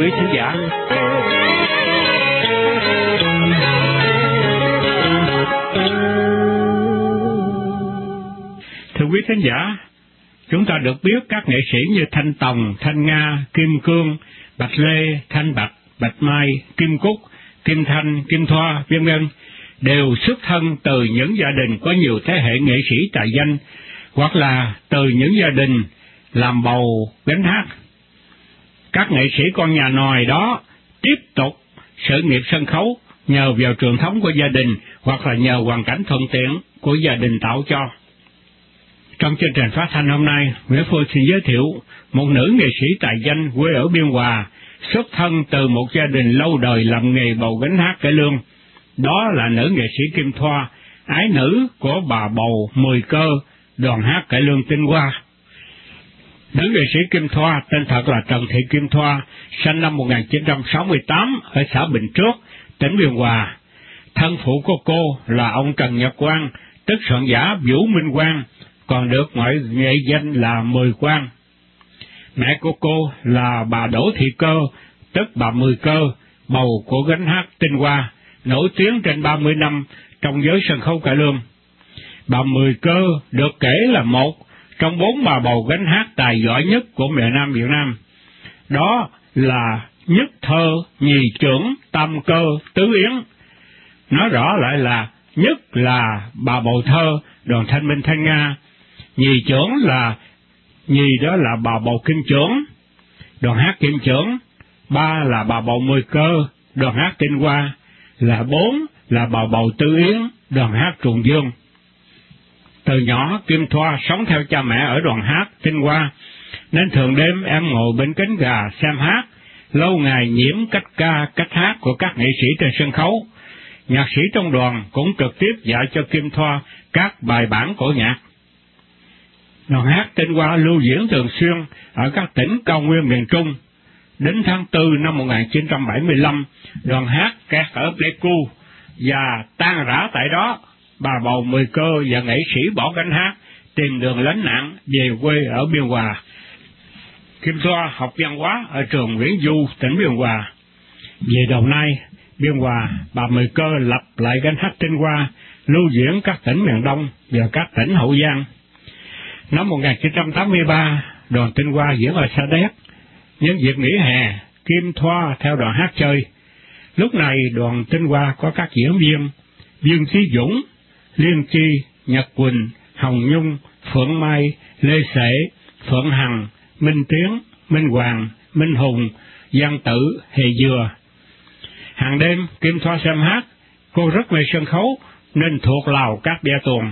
quý khán giả. Thưa quý khán giả, chúng ta được biết các nghệ sĩ như Thanh Tòng, Thanh Nga, Kim Cương, Bạch Lê, Thanh Bạch, Bạch Mai, Kim Cúc, Kim Thanh, Kim Thoa, vân vân đều xuất thân từ những gia đình có nhiều thế hệ nghệ sĩ tài danh, hoặc là từ những gia đình làm bầu gánh hát. Các nghệ sĩ con nhà nòi đó tiếp tục sự nghiệp sân khấu nhờ vào truyền thống của gia đình hoặc là nhờ hoàn cảnh thuận tiện của gia đình tạo cho. Trong chương trình phát thanh hôm nay, Nguyễn Phương xin giới thiệu một nữ nghệ sĩ tài danh quê ở Biên Hòa, xuất thân từ một gia đình lâu đời làm nghề bầu gánh hát cải lương. Đó là nữ nghệ sĩ Kim Thoa, ái nữ của bà bầu Mười Cơ, đoàn hát cải lương tinh hoa. Nữ nghệ sĩ Kim Thoa tên thật là Trần Thị Kim Thoa, sinh năm 1968 ở xã Bình Trước, tỉnh Biên Hòa. Thân phụ của cô là ông Trần Nhật Quang, tức soạn giả Vũ Minh Quang, còn được ngoại nghệ danh là Mười Quang. Mẹ của cô là bà Đỗ Thị Cơ, tức bà Mười Cơ, bầu của gánh hát Tinh Hoa, nổi tiếng trên 30 năm trong giới sân khấu cải lương. Bà Mười Cơ được kể là một trong bốn bà bầu gánh hát tài giỏi nhất của miền Nam Việt Nam. Đó là nhất thơ, nhì trưởng, tam cơ, tứ yến. Nói rõ lại là nhất là bà bầu thơ, đoàn thanh minh thanh Nga, nhì trưởng là nhì đó là bà bầu kim trưởng, đoàn hát kim trưởng, ba là bà bầu mười cơ, đoàn hát tinh hoa, là bốn là bà bầu tư yến, đoàn hát trùng dương. Từ nhỏ, Kim Thoa sống theo cha mẹ ở đoàn hát Tinh Hoa, nên thường đêm em ngồi bên cánh gà xem hát, lâu ngày nhiễm cách ca, cách hát của các nghệ sĩ trên sân khấu. Nhạc sĩ trong đoàn cũng trực tiếp dạy cho Kim Thoa các bài bản cổ nhạc. Đoàn hát Tinh Hoa lưu diễn thường xuyên ở các tỉnh cao nguyên miền Trung. Đến tháng 4 năm 1975, đoàn hát kẹt ở Pleiku và tan rã tại đó bà bầu mười cơ và nghệ sĩ bỏ gánh hát, tìm đường lánh nạn về quê ở Biên Hòa. Kim Thoa học văn hóa ở trường Nguyễn Du, tỉnh Biên Hòa. Về đầu nay, Biên Hòa, bà Mười Cơ lập lại gánh hát Tinh Hoa, lưu diễn các tỉnh miền Đông và các tỉnh Hậu Giang. Năm 1983, đoàn Tinh Hoa diễn ở Sa Đéc. Nhân dịp nghỉ hè, Kim Thoa theo đoàn hát chơi. Lúc này đoàn Tinh Hoa có các diễn viên Dương Chí Dũng, Liên Chi, Nhật Quỳnh, Hồng Nhung, Phượng Mai, Lê Sể, Phượng Hằng, Minh Tiến, Minh Hoàng, Minh Hùng, Giang Tử, Hề Dừa. Hàng đêm, Kim Thoa xem hát, cô rất mê sân khấu, nên thuộc lào các bia tuồng.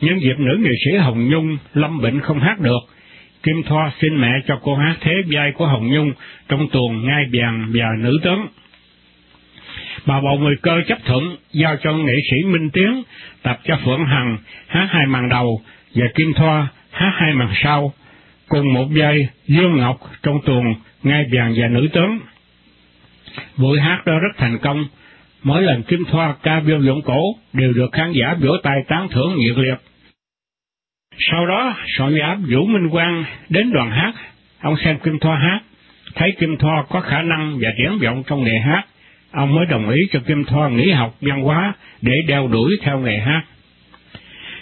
Nhân dịp nữ nghệ sĩ Hồng Nhung lâm bệnh không hát được, Kim Thoa xin mẹ cho cô hát thế vai của Hồng Nhung trong tuồng ngai bèn và nữ tướng. Bà bầu người cơ chấp thuận, giao cho nghệ sĩ Minh Tiến tập cho Phượng Hằng hát hai màn đầu và Kim Thoa hát hai màn sau, cùng một giây Dương Ngọc trong tuồng ngai vàng và nữ tướng. Buổi hát đó rất thành công, mỗi lần Kim Thoa ca biêu dụng cổ đều được khán giả vỗ tay tán thưởng nhiệt liệt. Sau đó, soạn giả Vũ Minh Quang đến đoàn hát, ông xem Kim Thoa hát, thấy Kim Thoa có khả năng và triển vọng trong nghề hát, ông mới đồng ý cho Kim Thoa nghỉ học văn hóa để đeo đuổi theo nghề hát.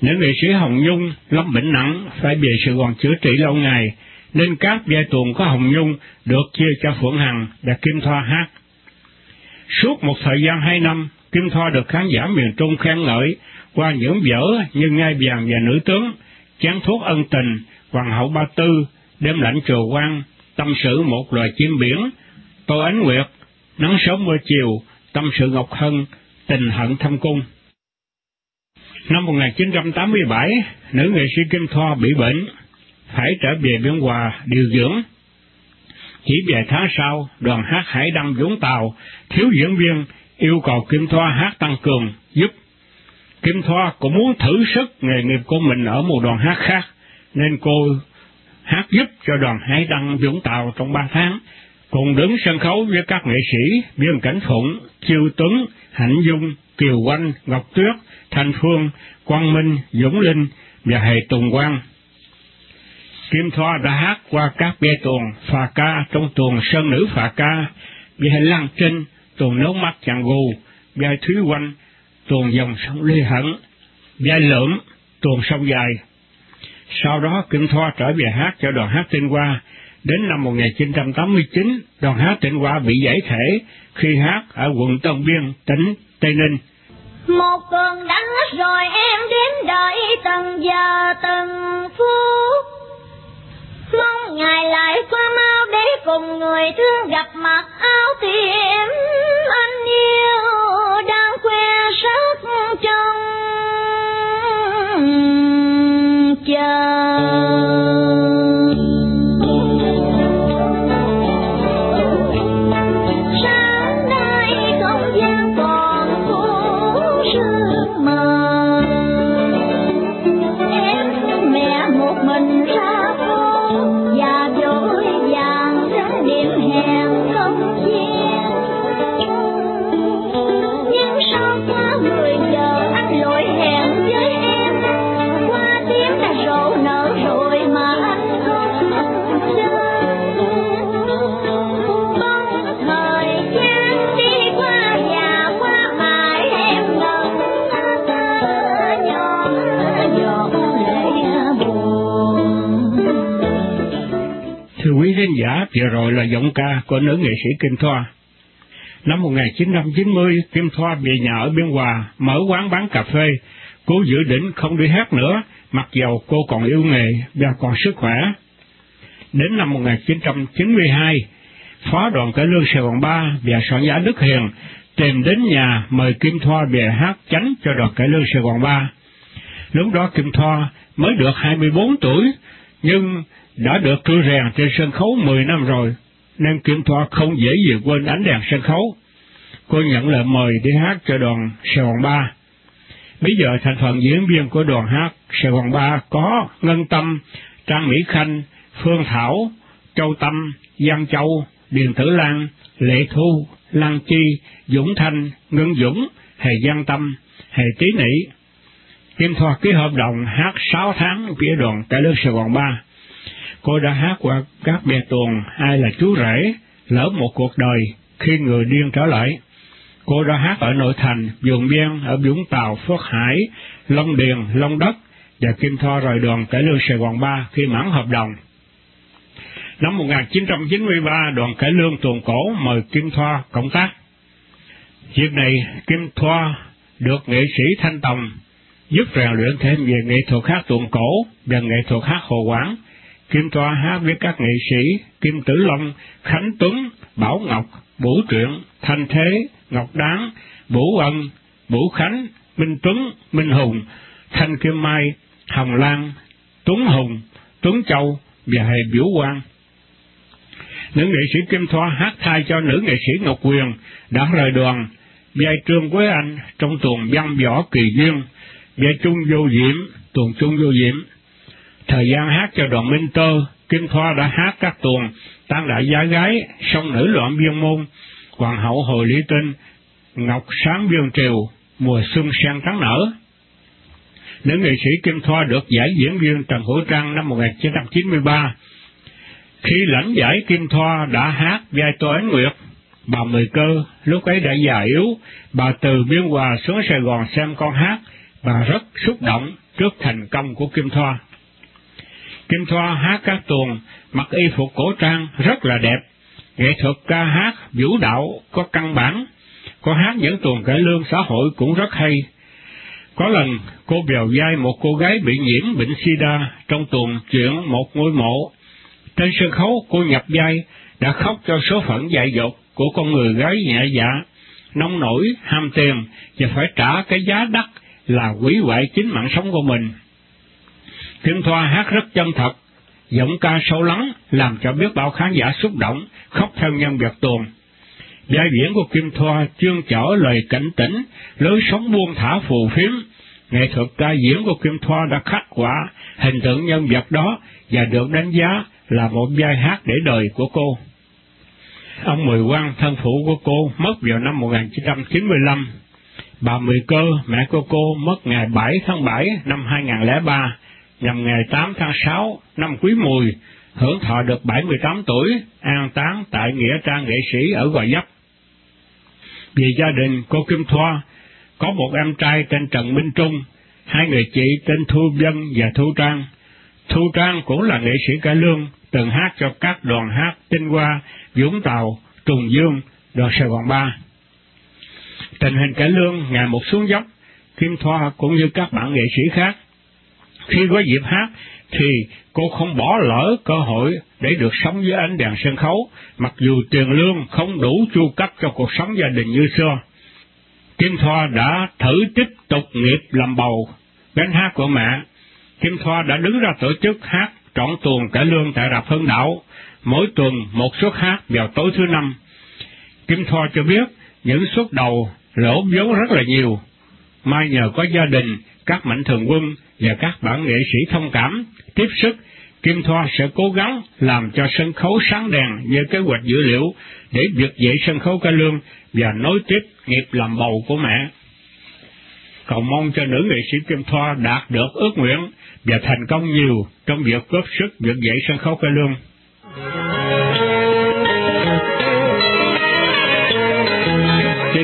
Nữ nghệ sĩ Hồng Nhung lâm bệnh nặng phải về sự còn chữa trị lâu ngày, nên các giai tuồng của Hồng Nhung được chia cho Phượng Hằng và Kim Thoa hát. Suốt một thời gian hai năm, Kim Thoa được khán giả miền Trung khen ngợi qua những vở như Ngai Vàng và Nữ Tướng, Chán thuốc ân tình, Hoàng hậu Ba Tư, Đêm lạnh trồ quan, Tâm sự một loài chim biển, Tô Ánh Nguyệt, Nắng sớm mưa chiều, Tâm sự Ngọc Hân, Tình hận thâm cung. Năm 1987, nữ nghệ sĩ Kim Thoa bị bệnh, phải trở về Biên Hòa điều dưỡng. Chỉ vài tháng sau, đoàn hát Hải Đăng Vũng Tàu, thiếu diễn viên, yêu cầu Kim Thoa hát tăng cường, giúp. Kim Thoa cũng muốn thử sức nghề nghiệp của mình ở một đoàn hát khác, nên cô hát giúp cho đoàn Hải Đăng Vũng Tàu trong ba tháng, cùng đứng sân khấu với các nghệ sĩ Biên Cảnh Phụng, Chiêu Tuấn, Hạnh Dung, Kiều Oanh, Ngọc Tuyết, Thanh Phương, Quang Minh, Dũng Linh và Hệ Tùng Quang. Kim Thoa đã hát qua các bê tuồng, phà ca trong tuồng sơn nữ phà ca, bê lăng trinh, tuồng nấu mắt chàng gù, bê thúy quanh, tuồng dòng sông Lê Hận, bê lượm, tuồng sông dài. Sau đó Kim Thoa trở về hát cho đoàn hát Tinh Hoa, đến năm 1989, đoàn hát Tinh Hoa bị giải thể khi hát ở quận Tân Biên, tỉnh Tây Ninh. Một cơn đánh hết rồi em đến đợi từng giờ từng phút. Mong ngày lại qua mau để cùng người thương gặp mặt áo tiệm. Anh yêu đang khoe sắc trong chờ. Quý khán giả vừa rồi là giọng ca của nữ nghệ sĩ Kim Thoa. Năm 1990, Kim Thoa về nhà ở Biên Hòa, mở quán bán cà phê. Cô dự định không đi hát nữa, mặc dầu cô còn yêu nghề và còn sức khỏe. Đến năm 1992, Phó đoàn cải lương Sài Gòn 3 và soạn giả Đức Hiền tìm đến nhà mời Kim Thoa về hát chánh cho đoàn cải lương Sài Gòn 3. Lúc đó Kim Thoa mới được 24 tuổi, nhưng đã được cư rèn trên sân khấu 10 năm rồi, nên Kim Thoa không dễ gì quên ánh đèn sân khấu. Cô nhận lời mời đi hát cho đoàn Sài Gòn 3. Bây giờ thành phần diễn viên của đoàn hát Sài Gòn 3 có Ngân Tâm, Trang Mỹ Khanh, Phương Thảo, Châu Tâm, Giang Châu, Điền Tử Lan, Lệ Thu, Lan Chi, Dũng Thanh, Ngân Dũng, Hề Giang Tâm, Hề Tí Nỷ. Kim Thoa ký hợp đồng hát 6 tháng với đoàn cải lương Sài Gòn 3 cô đã hát qua các bè tuồng ai là chú rể, lỡ một cuộc đời khi người điên trở lại. Cô đã hát ở nội thành, vườn biên, ở Vũng Tàu, Phước Hải, Long Điền, Long Đất, và Kim Thoa rời đoàn cải lương Sài Gòn 3 khi mãn hợp đồng. Năm 1993, đoàn cải lương tuồng cổ mời Kim Thoa cộng tác. Dịp này, Kim Thoa được nghệ sĩ Thanh Tòng giúp rèn luyện thêm về nghệ thuật hát tuồng cổ và nghệ thuật hát hồ quảng Kim Toa hát với các nghệ sĩ Kim Tử Long, Khánh Tuấn, Bảo Ngọc, Vũ Truyện, Thanh Thế, Ngọc Đáng, Vũ Ân, Vũ Khánh, Minh Tuấn, Minh Hùng, Thanh Kim Mai, Hồng Lan, Tuấn Hùng, Tuấn Châu và Hề Biểu Quang. Nữ nghệ sĩ Kim Thoa hát thay cho nữ nghệ sĩ Ngọc Quyền đã rời đoàn, vai Trương Quế Anh trong tuồng văn võ kỳ duyên, vai Trung Vô Diễm, tuồng Trung Vô Diễm. Thời gian hát cho đoàn Minh Tơ, Kim Thoa đã hát các tuồng Tăng đại giá gái, song nữ loạn biên môn, Hoàng hậu Hồi Lý Tinh, Ngọc Sáng Biên Triều, Mùa xuân sen trắng nở. Nữ nghệ sĩ Kim Thoa được giải diễn viên Trần Hữu Trang năm 1993. Khi lãnh giải Kim Thoa đã hát vai Tô Ánh Nguyệt, bà Mười Cơ lúc ấy đã già yếu, bà từ Biên Hòa xuống Sài Gòn xem con hát, bà rất xúc động trước thành công của Kim Thoa. Kim Thoa hát các tuồng, mặc y phục cổ trang rất là đẹp. Nghệ thuật ca hát, vũ đạo có căn bản. Có hát những tuồng cải lương xã hội cũng rất hay. Có lần cô bèo dai một cô gái bị nhiễm bệnh sida trong tuồng chuyện một ngôi mộ. Trên sân khấu cô nhập vai đã khóc cho số phận dại dột của con người gái nhẹ dạ, nông nổi, ham tiền và phải trả cái giá đắt là quỷ hoại chính mạng sống của mình. Kim Thoa hát rất chân thật, giọng ca sâu lắng làm cho biết bao khán giả xúc động, khóc theo nhân vật tuồng. Giai diễn của Kim Thoa chương chở lời cảnh tỉnh, lối sống buông thả phù phiếm. Nghệ thuật ca diễn của Kim Thoa đã khắc họa hình tượng nhân vật đó và được đánh giá là một vai hát để đời của cô. Ông Mười Quang, thân phụ của cô, mất vào năm 1995. Bà Mười Cơ, mẹ của cô, mất ngày 7 tháng 7 năm 2003 nhằm ngày 8 tháng 6 năm Quý Mùi, hưởng thọ được 78 tuổi, an táng tại Nghĩa trang nghệ sĩ ở Gò Dấp. Vì gia đình cô Kim Thoa có một em trai tên Trần Minh Trung, hai người chị tên Thu Vân và Thu Trang. Thu Trang cũng là nghệ sĩ cải lương, từng hát cho các đoàn hát Tinh Hoa, Vũng Tàu, Trùng Dương, đoàn Sài Gòn Ba. Tình hình cải lương ngày một xuống dốc, Kim Thoa cũng như các bạn nghệ sĩ khác. Khi có dịp hát thì cô không bỏ lỡ cơ hội để được sống với ánh đèn sân khấu, mặc dù tiền lương không đủ chu cấp cho cuộc sống gia đình như xưa. Kim Thoa đã thử tiếp tục nghiệp làm bầu, gánh hát của mẹ. Kim Thoa đã đứng ra tổ chức hát trọn tuần cả lương tại Rạp Hưng Đạo, mỗi tuần một suất hát vào tối thứ năm. Kim Thoa cho biết những suất đầu lỗ vốn rất là nhiều. Mai nhờ có gia đình, các mạnh thường quân và các bản nghệ sĩ thông cảm, tiếp sức, Kim Thoa sẽ cố gắng làm cho sân khấu sáng đèn như kế hoạch dữ liệu để việc dậy sân khấu ca lương và nối tiếp nghiệp làm bầu của mẹ. Cầu mong cho nữ nghệ sĩ Kim Thoa đạt được ước nguyện và thành công nhiều trong việc góp sức việc dậy sân khấu ca lương.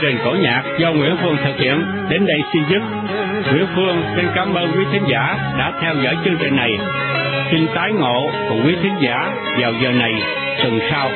Chương trình cổ nhạc do Nguyễn Phương thực hiện, đến đây xin dứt. Nguyễn Phương xin cảm ơn quý thính giả đã theo dõi chương trình này. Xin tái ngộ cùng quý thính giả vào giờ này tuần sau.